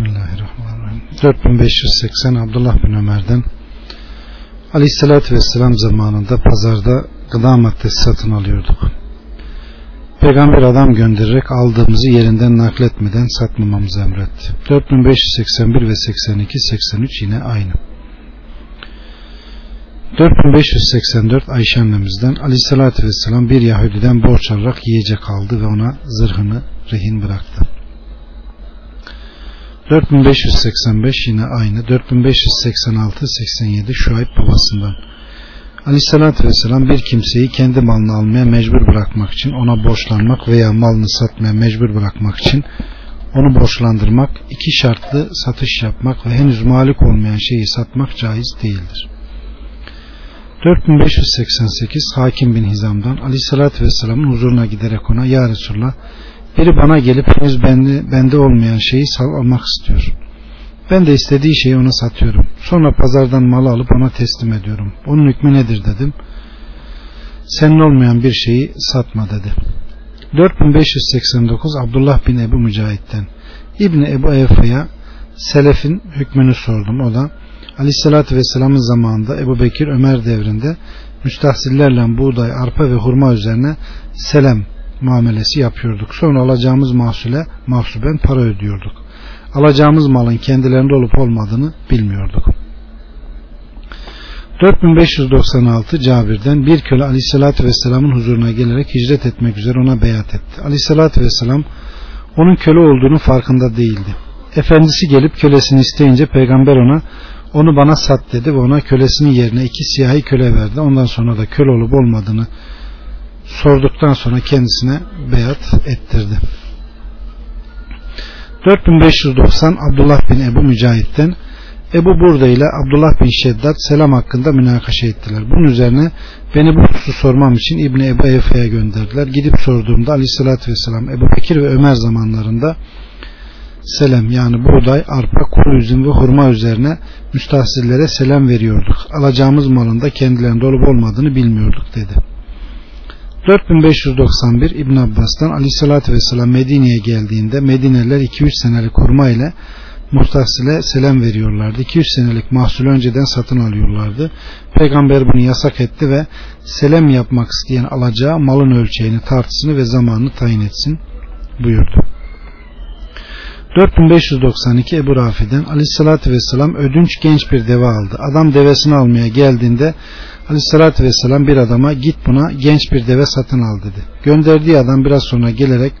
Bismillahirrahmanirrahim. 4580 Abdullah bin Ömer'den Aleyhisselatü Vesselam zamanında pazarda gıda maddesi satın alıyorduk. Peygamber adam göndererek aldığımızı yerinden nakletmeden satmamamızı emretti. 4581 ve 82 83 yine aynı. 4584 Ayşe annemizden Aleyhisselatü Vesselam bir Yahudiden borç alarak yiyecek aldı ve ona zırhını rehin bıraktı. 4585 yine aynı. 4586 87 Şuayb babasından. Aleyhissalatü vesselam bir kimseyi kendi malını almaya mecbur bırakmak için ona borçlanmak veya malını satmaya mecbur bırakmak için onu borçlandırmak, iki şartlı satış yapmak ve henüz malik olmayan şeyi satmak caiz değildir. 4588 Hakim bin Hizam'dan Aleyhissalatü Vesselam'ın huzuruna giderek ona Ya Resulallah biri bana gelip henüz bende, bende olmayan şeyi almak istiyor. Ben de istediği şeyi ona satıyorum. Sonra pazardan malı alıp ona teslim ediyorum. Onun hükmü nedir dedim. Senin olmayan bir şeyi satma dedi. 4589 Abdullah bin Ebu Mücahit'ten İbni Ebu Evfa'ya Selef'in hükmünü sordum. O da Aleyhisselatü Vesselam'ın zamanında Ebu Bekir Ömer devrinde müstahsillerle buğday, arpa ve hurma üzerine selem muamelesi yapıyorduk. Sonra alacağımız mahsule mahsuben para ödüyorduk. Alacağımız malın kendilerinde olup olmadığını bilmiyorduk. 4596 Cabir'den bir köle Aleyhisselatü Vesselam'ın huzuruna gelerek hicret etmek üzere ona beyat etti. Aleyhisselatü Vesselam onun köle olduğunu farkında değildi. Efendisi gelip kölesini isteyince peygamber ona onu bana sat dedi ve ona kölesinin yerine iki siyahi köle verdi. Ondan sonra da köle olup olmadığını sorduktan sonra kendisine beyat ettirdi. 4590 Abdullah bin Ebu Mücahit'ten Ebu Burda ile Abdullah bin Şeddat selam hakkında münakaşa ettiler. Bunun üzerine beni bu hususu sormam için İbni Ebu Efe'ye gönderdiler. Gidip sorduğumda aleyhissalatü vesselam Ebu Bekir ve Ömer zamanlarında selam yani buğday, arpa, kuru üzüm ve hurma üzerine müstahsillere selam veriyorduk. Alacağımız malında kendilerinde olup olmadığını bilmiyorduk dedi. 4591 İbn Abbas'tan Ali sallallahu vesselam Medine'ye geldiğinde Medineliler 2-3 senelik hurma ile muhtasile selam veriyorlardı. 200 senelik mahsul önceden satın alıyorlardı. Peygamber bunu yasak etti ve selam yapmak isteyen alacağı malın ölçeğini, tartısını ve zamanını tayin etsin buyurdu. 4592 Ebu Rafi'den Aleyhisselatü Vesselam ödünç genç bir deve aldı. Adam devesini almaya geldiğinde Aleyhisselatü Vesselam bir adama git buna genç bir deve satın al dedi. Gönderdiği adam biraz sonra gelerek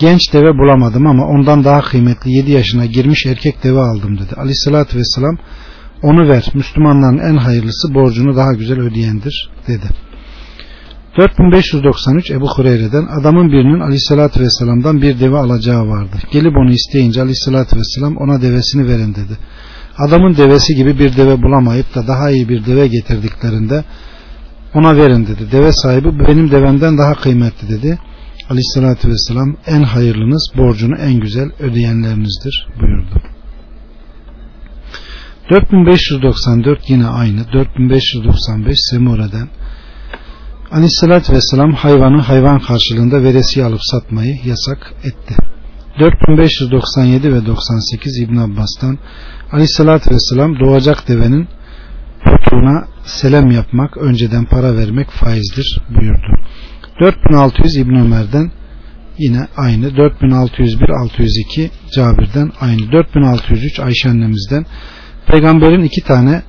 genç deve bulamadım ama ondan daha kıymetli 7 yaşına girmiş erkek deve aldım dedi. Aleyhisselatü Vesselam onu ver Müslümanların en hayırlısı borcunu daha güzel ödeyendir dedi. 4593 Ebu Hureyre'den adamın birinin aleyhissalatü vesselam'dan bir deve alacağı vardı. Gelip onu isteyince aleyhissalatü vesselam ona devesini verin dedi. Adamın devesi gibi bir deve bulamayıp da daha iyi bir deve getirdiklerinde ona verin dedi. Deve sahibi benim devemden daha kıymetli dedi. Aleyhissalatü vesselam en hayırlınız borcunu en güzel ödeyenlerinizdir buyurdu. 4594 yine aynı 4595 Semure'den Aleyhissalatü vesselam hayvanı hayvan karşılığında veresiye alıp satmayı yasak etti. 4597 ve 98 İbn Abbas'tan Aleyhissalatü vesselam doğacak devenin putuğuna selam yapmak, önceden para vermek faizdir buyurdu. 4600 İbn Ömer'den yine aynı 4601 602 Cabir'den aynı 4603 Ayşe annemizden peygamberin iki tane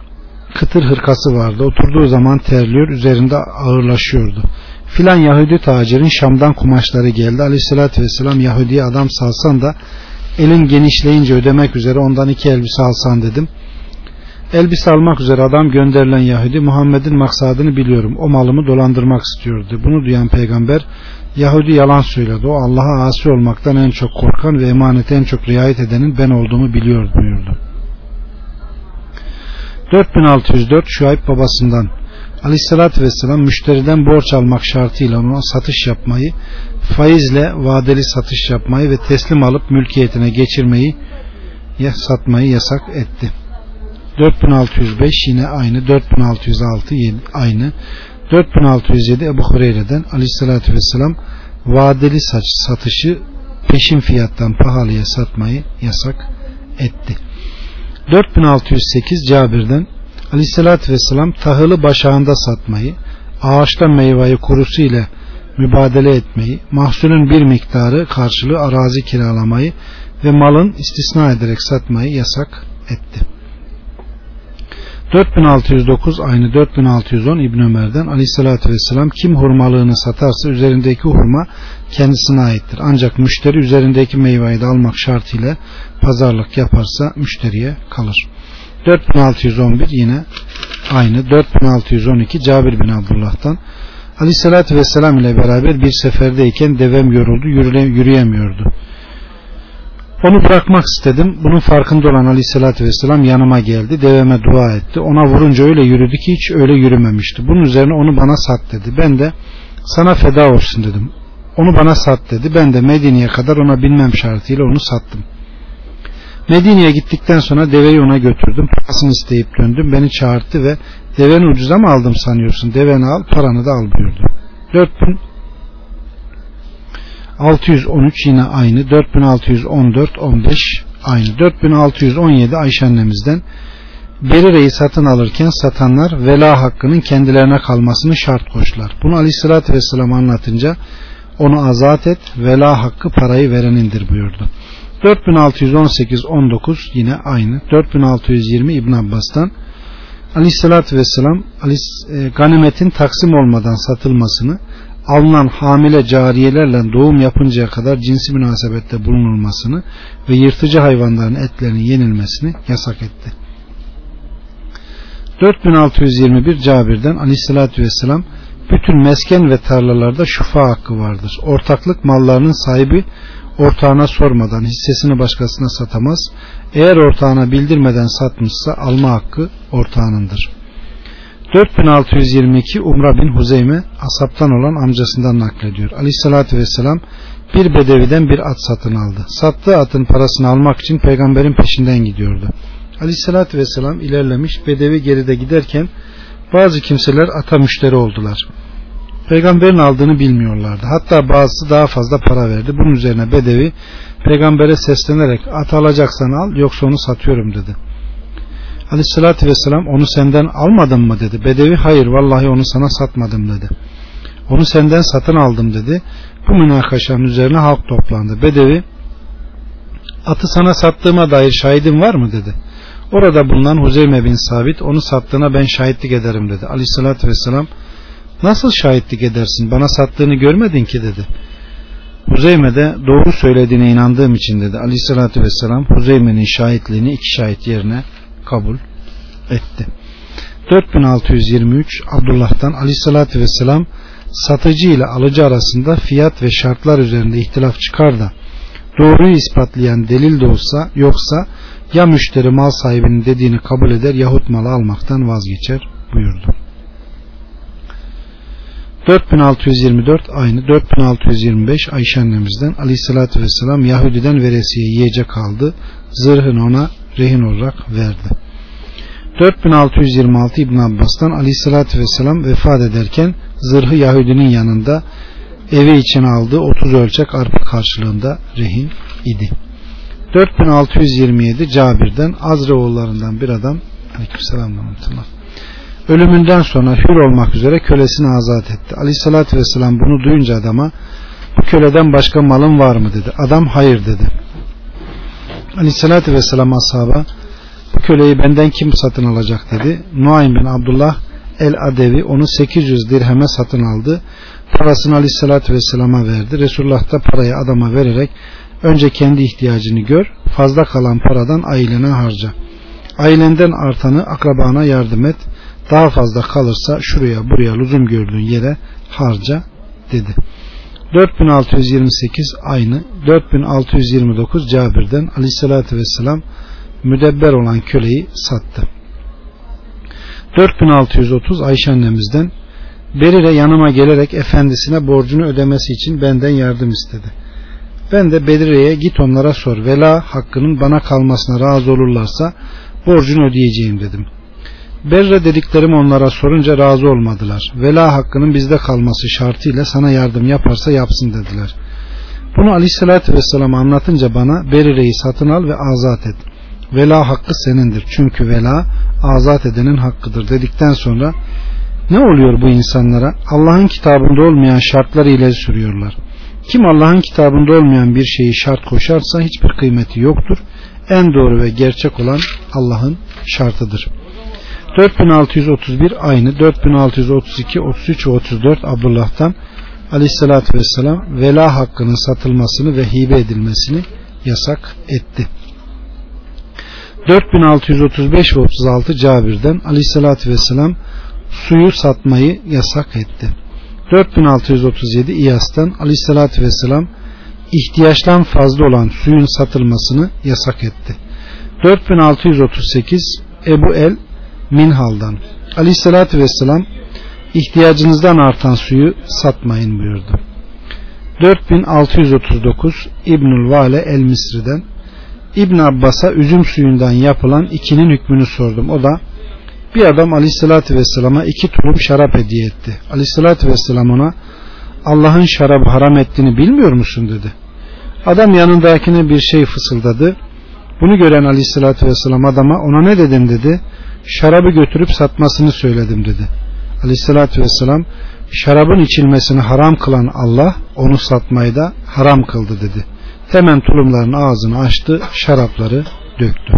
kıtır hırkası vardı. Oturduğu zaman terliyor, üzerinde ağırlaşıyordu. Filan Yahudi tacirin Şam'dan kumaşları geldi. Aleyhissalatü vesselam Yahudi'ye adam salsan da elin genişleyince ödemek üzere ondan iki elbise alsan dedim. Elbise almak üzere adam gönderilen Yahudi Muhammed'in maksadını biliyorum. O malımı dolandırmak istiyordu. Bunu duyan peygamber Yahudi yalan söyledi. O Allah'a asi olmaktan en çok korkan ve emanete en çok riayet edenin ben olduğumu biliyor buyurdu. 4604 Şuayb babasından Aleyhissalatü Vesselam müşteriden borç almak şartıyla ona satış yapmayı, faizle vadeli satış yapmayı ve teslim alıp mülkiyetine geçirmeyi ya satmayı yasak etti. 4605 yine aynı 4606 aynı 4607 Ebu Hureyre'den Aleyhissalatü Vesselam vadeli saç satışı peşin fiyattan pahalıya satmayı yasak etti. 4608 Cabir'den Aleyhisselatü Vesselam tahılı başağında satmayı, ağaçta meyveyi kurusu ile mübadele etmeyi, mahsulün bir miktarı karşılığı arazi kiralamayı ve malın istisna ederek satmayı yasak etti. 4609 aynı 4610 İbn Ömer'den Aleyhisselatü Vesselam kim hurmalığını satarsa üzerindeki hurma kendisine aittir. Ancak müşteri üzerindeki meyveyi de almak şartıyla pazarlık yaparsa müşteriye kalır. 4611 yine aynı 4612 Cabir bin Abdullah'tan Aleyhisselatü Vesselam ile beraber bir seferdeyken devem yoruldu yürüyemiyordu. Onu bırakmak istedim. Bunun farkında olan Aleyhisselatü Vesselam yanıma geldi. Deveme dua etti. Ona vurunca öyle yürüdü ki hiç öyle yürümemişti. Bunun üzerine onu bana sat dedi. Ben de sana feda olsun dedim. Onu bana sat dedi. Ben de Medine'ye kadar ona binmem şartıyla onu sattım. Medine'ye gittikten sonra deveyi ona götürdüm. Parasını isteyip döndüm. Beni çağırdı ve deveni ucuza mı aldım sanıyorsun? Deveni al paranı da al buyurdu. 4000 613 yine aynı 4614 15 aynı 4617 Ayşe annemizden Berire'yi satın alırken satanlar vela hakkının kendilerine kalmasını şart koştular. Bunu aleyhissalatü vesselam anlatınca onu azat et vela hakkı parayı verenindir buyurdu. 4618 19 yine aynı 4620 İbn Abbas'tan Aleyhissalatü Vesselam e, ganimetin taksim olmadan satılmasını alınan hamile cariyelerle doğum yapıncaya kadar cinsi münasebette bulunulmasını ve yırtıcı hayvanların etlerinin yenilmesini yasak etti. 4621 Cabir'den aleyhissalatü vesselam bütün mesken ve tarlalarda şufa hakkı vardır. Ortaklık mallarının sahibi ortağına sormadan hissesini başkasına satamaz. Eğer ortağına bildirmeden satmışsa alma hakkı ortağınındır. 4622 Umra bin Huzeyme asaptan olan amcasından naklediyor. Aleyhissalatü vesselam bir bedeviden bir at satın aldı. Sattığı atın parasını almak için peygamberin peşinden gidiyordu. Aleyhissalatü vesselam ilerlemiş bedevi geride giderken bazı kimseler ata müşteri oldular. Peygamberin aldığını bilmiyorlardı. Hatta bazısı daha fazla para verdi. Bunun üzerine bedevi peygambere seslenerek at alacaksan al yoksa onu satıyorum dedi. Aleyhissalatü vesselam onu senden almadım mı dedi. Bedevi hayır vallahi onu sana satmadım dedi. Onu senden satın aldım dedi. Bu münakaşanın üzerine halk toplandı. Bedevi atı sana sattığıma dair şahidin var mı dedi. Orada bulunan Huzeyme bin Sabit onu sattığına ben şahitlik ederim dedi. Aleyhissalatü vesselam nasıl şahitlik edersin bana sattığını görmedin ki dedi. Huzeyme de doğru söylediğine inandığım için dedi. Aleyhissalatü vesselam Huzeyme'nin şahitliğini iki şahit yerine kabul etti. 4623 Abdullah'tan aleyhissalatü vesselam satıcı ile alıcı arasında fiyat ve şartlar üzerinde ihtilaf çıkar da doğruyu ispatlayan delil de olsa yoksa ya müşteri mal sahibinin dediğini kabul eder yahut malı almaktan vazgeçer buyurdu. 4624 aynı 4625 Ayşe annemizden aleyhissalatü vesselam Yahudiden veresiye yiyecek aldı zırhını ona rehin olarak verdi. 4626 İbn Abbas'tan aleyhissalatü vesselam vefat ederken zırhı Yahudinin yanında evi için aldığı 30 ölçek arpa karşılığında rehin idi. 4627 Cabir'den Azraoğullarından bir adam Aleykümselam ölümünden sonra hür olmak üzere kölesini azat etti. Aleyhissalatü vesselam bunu duyunca adama bu köleden başka malın var mı dedi. Adam hayır dedi. Aleyhissalatü vesselam ashaba bu köleyi benden kim satın alacak dedi. Nuaym bin Abdullah el Adevi onu 800 dirheme satın aldı. Parasını Aleyhissalatü vesselama verdi. Resulullah da parayı adama vererek önce kendi ihtiyacını gör fazla kalan paradan ailene harca. Ailenden artanı akrabana yardım et. Daha fazla kalırsa şuraya buraya lüzum gördüğün yere harca dedi. 4628 aynı 4629 Cabir'den aleyhissalatü vesselam müdebber olan köleyi sattı. 4630 Ayşe annemizden Berire yanıma gelerek efendisine borcunu ödemesi için benden yardım istedi. Ben de Berire'ye git onlara sor. Vela hakkının bana kalmasına razı olurlarsa borcunu ödeyeceğim dedim. Berre dediklerim onlara sorunca razı olmadılar. Vela hakkının bizde kalması şartıyla sana yardım yaparsa yapsın dediler. Bunu aleyhissalatü vesselam anlatınca bana Berire'yi satın al ve azat et. Vela hakkı senindir. Çünkü vela azat edenin hakkıdır dedikten sonra ne oluyor bu insanlara? Allah'ın kitabında olmayan şartları ile sürüyorlar. Kim Allah'ın kitabında olmayan bir şeyi şart koşarsa hiçbir kıymeti yoktur. En doğru ve gerçek olan Allah'ın şartıdır. 4631 aynı 4632 33 ve 34 Abdullah'tan Aleyhisselatü Vesselam vela hakkının satılmasını ve hibe edilmesini yasak etti. 4635 ve 36 Cabir'den Aleyhisselatü Vesselam suyu satmayı yasak etti. 4637 İyas'tan Aleyhisselatü Vesselam ihtiyaçtan fazla olan suyun satılmasını yasak etti. 4638 Ebu El Minhal'dan Aleyhisselatü Vesselam ihtiyacınızdan artan suyu satmayın buyurdu. 4639 İbnül Vale El Misri'den İbn Abbas'a üzüm suyundan yapılan ikinin hükmünü sordum. O da bir adam aleyhissalatü vesselama iki tulum şarap hediye etti. Aleyhissalatü vesselam ona Allah'ın şarabı haram ettiğini bilmiyor musun dedi. Adam yanındakine bir şey fısıldadı. Bunu gören aleyhissalatü vesselam adama ona ne dedim dedi. Şarabı götürüp satmasını söyledim dedi. Aleyhissalatü vesselam şarabın içilmesini haram kılan Allah onu satmayı da haram kıldı dedi. Hemen tulumların ağzını açtı, şarapları döktü.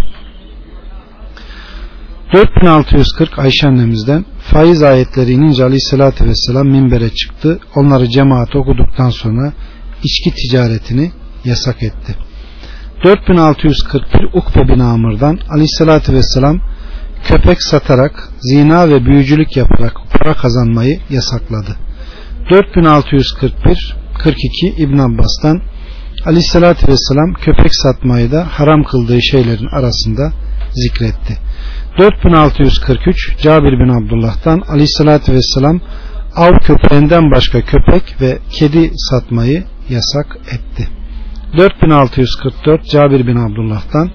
4640 Ayşe annemizden faiz ayetleri inince aleyhissalatü vesselam minbere çıktı. Onları cemaat okuduktan sonra içki ticaretini yasak etti. 4641 Ukbe bin Amr'dan aleyhissalatü vesselam köpek satarak zina ve büyücülük yaparak para kazanmayı yasakladı. 4641 42 İbn Abbas'tan Aleyhissalatü Vesselam köpek satmayı da haram kıldığı şeylerin arasında zikretti. 4643 Cabir bin Abdullah'tan Aleyhissalatü Vesselam av köpeğinden başka köpek ve kedi satmayı yasak etti. 4644 Cabir bin Abdullah'tan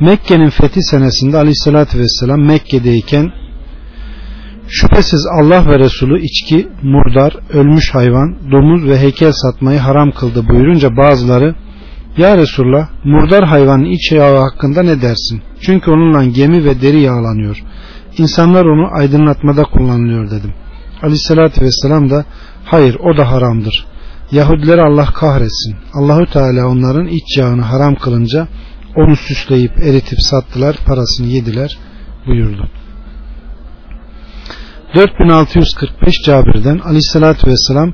Mekke'nin fethi senesinde Aleyhissalatü Vesselam Mekke'deyken Şüphesiz Allah ve Resulü içki, murdar, ölmüş hayvan, domuz ve heykel satmayı haram kıldı buyurunca bazıları Ya Resulullah murdar hayvanın iç yağı hakkında ne dersin? Çünkü onunla gemi ve deri yağlanıyor. İnsanlar onu aydınlatmada kullanılıyor dedim. Aleyhissalatü vesselam da hayır o da haramdır. Yahudileri Allah kahretsin. Allahü Teala onların iç yağını haram kılınca onu süsleyip eritip sattılar parasını yediler buyurdu. 4645 Cabir'den aleyhissalatü vesselam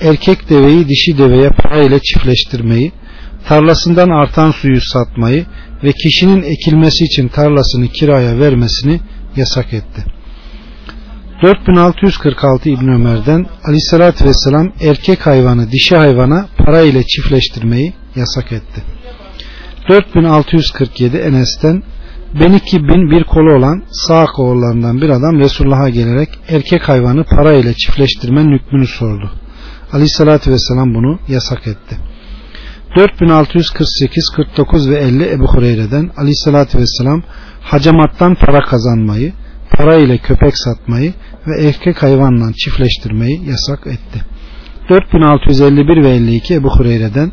erkek deveyi dişi deveye parayla çiftleştirmeyi, tarlasından artan suyu satmayı ve kişinin ekilmesi için tarlasını kiraya vermesini yasak etti. 4646 İbn Ömer'den aleyhissalatü vesselam erkek hayvanı dişi hayvana para ile çiftleştirmeyi yasak etti. 4647 Enes'ten ben iki bir kolu olan sağ oğullarından bir adam Resulullah'a gelerek erkek hayvanı para ile çiftleştirmenin hükmünü sordu. Aleyhissalatü vesselam bunu yasak etti. 4648, 49 ve 50 Ebu Hureyre'den Aleyhissalatü vesselam hacamattan para kazanmayı, para ile köpek satmayı ve erkek hayvanla çiftleştirmeyi yasak etti. 4651 ve 52 Ebu Hureyre'den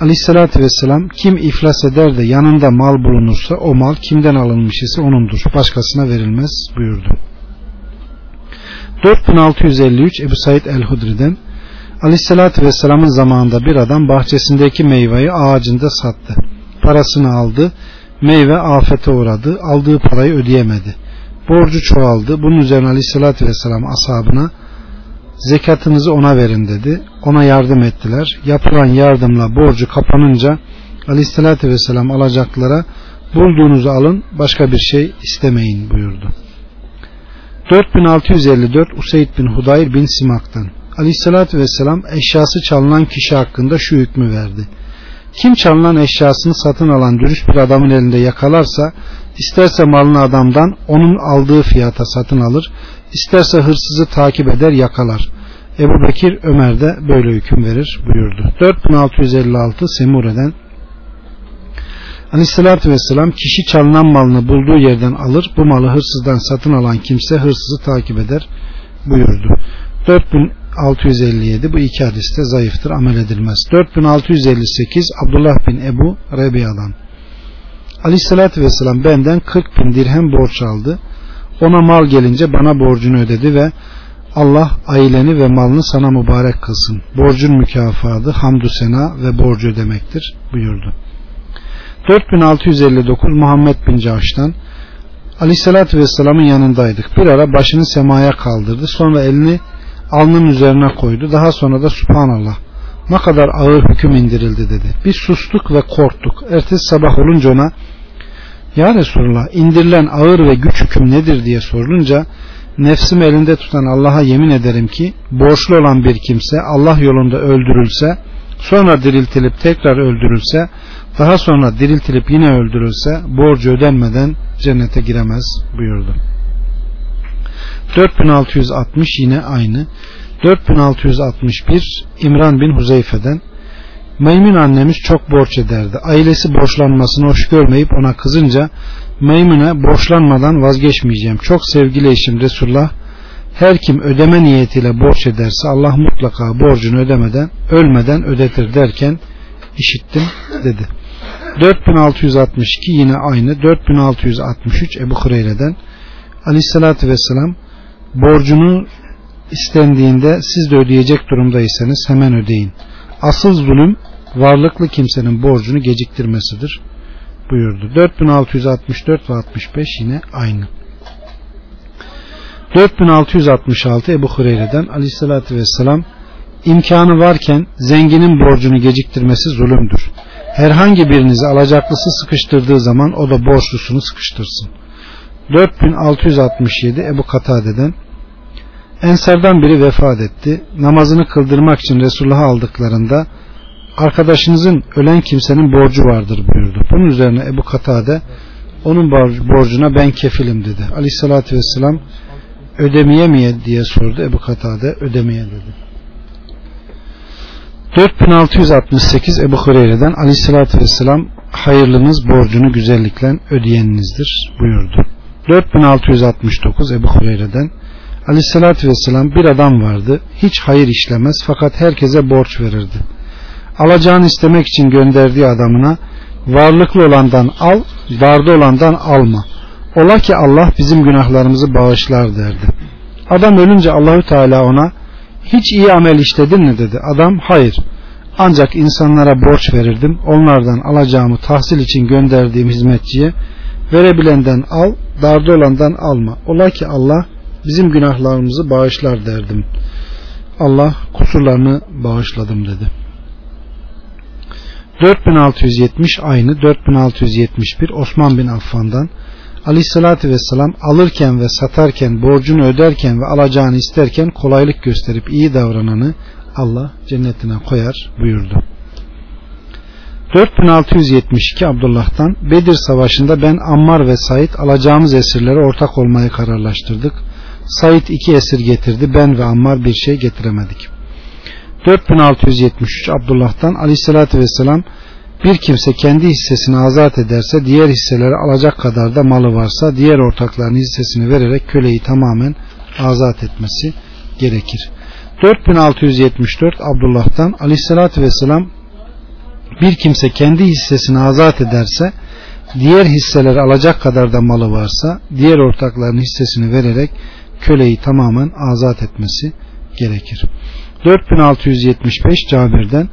Aleyhissalatü vesselam kim iflas eder de yanında mal bulunursa o mal kimden alınmış ise onundur. Başkasına verilmez buyurdu. 4653 Ebu Said el-Hudri'den Aleyhissalatü vesselamın zamanında bir adam bahçesindeki meyveyi ağacında sattı. Parasını aldı. Meyve afete uğradı. Aldığı parayı ödeyemedi. Borcu çoğaldı. Bunun üzerine Aleyhissalatü vesselam ashabına zekatınızı ona verin dedi. Ona yardım ettiler. Yapılan yardımla borcu kapanınca aleyhissalatü vesselam alacaklara bulduğunuzu alın başka bir şey istemeyin buyurdu. 4654 Useyd bin Hudayr bin Simak'tan Aleyhissalatü vesselam eşyası çalınan kişi hakkında şu hükmü verdi. Kim çalınan eşyasını satın alan dürüst bir adamın elinde yakalarsa isterse malını adamdan onun aldığı fiyata satın alır İsterse hırsızı takip eder yakalar. Ebu Bekir Ömer de böyle hüküm verir buyurdu. 4656 Semure'den Aleyhissalatü Vesselam kişi çalınan malını bulduğu yerden alır. Bu malı hırsızdan satın alan kimse hırsızı takip eder buyurdu. 4657 bu iki hadiste zayıftır amel edilmez. 4658 Abdullah bin Ebu Rebiya'dan Aleyhissalatü vesselam benden 40 bin dirhem borç aldı. Ona mal gelince bana borcunu ödedi ve Allah aileni ve malını sana mübarek kılsın. Borcun mükafatı hamdü sena ve borcu ödemektir buyurdu. 4659 Muhammed bin Cahş'tan Aleyhissalatü Vesselam'ın yanındaydık. Bir ara başını semaya kaldırdı. Sonra elini alnının üzerine koydu. Daha sonra da Subhanallah ne kadar ağır hüküm indirildi dedi. Biz sustuk ve korktuk. Ertesi sabah olunca ona Ya Resulullah indirilen ağır ve güç hüküm nedir diye sorulunca nefsimi elinde tutan Allah'a yemin ederim ki borçlu olan bir kimse Allah yolunda öldürülse sonra diriltilip tekrar öldürülse daha sonra diriltilip yine öldürülse borcu ödenmeden cennete giremez buyurdu. 4660 yine aynı. 4661 İmran bin Huzeyfe'den Meymun annemiz çok borç ederdi. Ailesi borçlanmasını hoş görmeyip ona kızınca Meymun'e borçlanmadan vazgeçmeyeceğim. Çok sevgili eşim Resulullah her kim ödeme niyetiyle borç ederse Allah mutlaka borcunu ödemeden ölmeden ödetir derken işittim dedi. 4662 yine aynı 4663 Ebu Hureyre'den Aleyhisselatü Vesselam borcunu istendiğinde siz de ödeyecek durumdaysanız hemen ödeyin. Asıl zulüm varlıklı kimsenin borcunu geciktirmesidir buyurdu. 4664 ve 65 yine aynı. 4666 Ebu Hureyre'den aleyhissalatü vesselam imkanı varken zenginin borcunu geciktirmesi zulümdür. Herhangi birinizi alacaklısı sıkıştırdığı zaman o da borçlusunu sıkıştırsın. 4667 Ebu Katade'den Ensardan biri vefat etti. Namazını kıldırmak için Resulullah'a aldıklarında arkadaşınızın ölen kimsenin borcu vardır buyurdu. Bunun üzerine Ebu Katade onun borcuna ben kefilim dedi. Aleyhissalatü vesselam ödemeye mi diye sordu. Ebu Katade ödemeye dedi. 4668 Ebu Hureyre'den Aleyhissalatü vesselam hayırlınız borcunu güzellikle ödeyeninizdir buyurdu. 4669 Ebu Hureyre'den Aleyhissalatü vesselam bir adam vardı. Hiç hayır işlemez fakat herkese borç verirdi. Alacağını istemek için gönderdiği adamına varlıklı olandan al, darda olandan alma. Ola ki Allah bizim günahlarımızı bağışlar derdi. Adam ölünce Allahü Teala ona hiç iyi amel işledin mi dedi. Adam hayır. Ancak insanlara borç verirdim. Onlardan alacağımı tahsil için gönderdiğim hizmetçiye verebilenden al, darda olandan alma. Ola ki Allah bizim günahlarımızı bağışlar derdim. Allah kusurlarını bağışladım dedi. 4670 aynı 4671 Osman bin Affan'dan Aleyhissalatü Vesselam alırken ve satarken borcunu öderken ve alacağını isterken kolaylık gösterip iyi davrananı Allah cennetine koyar buyurdu. 4672 Abdullah'tan Bedir Savaşı'nda ben Ammar ve Said alacağımız esirlere ortak olmayı kararlaştırdık. Said iki esir getirdi. Ben ve Ammar bir şey getiremedik. 4673 Abdullah'tan aleyhissalatü vesselam bir kimse kendi hissesini azat ederse diğer hisseleri alacak kadar da malı varsa diğer ortakların hissesini vererek köleyi tamamen azat etmesi gerekir. 4674 Abdullah'tan aleyhissalatü vesselam bir kimse kendi hissesini azat ederse diğer hisseleri alacak kadar da malı varsa diğer ortakların hissesini vererek köleyi tamamen azat etmesi gerekir. 4675 Cabir'den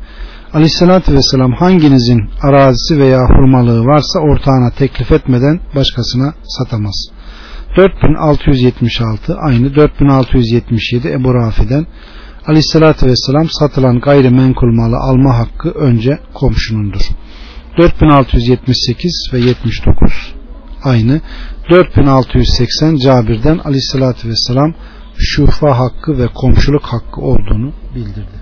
Aleyhissalatü Vesselam hanginizin arazisi veya hurmalığı varsa ortağına teklif etmeden başkasına satamaz. 4676 aynı 4677 Ebu Rafi'den Aleyhissalatü Vesselam satılan gayrimenkul malı alma hakkı önce komşunundur. 4678 ve 79 aynı 4680 Cabir'den aleyhissalatü vesselam şufa hakkı ve komşuluk hakkı olduğunu bildirdi.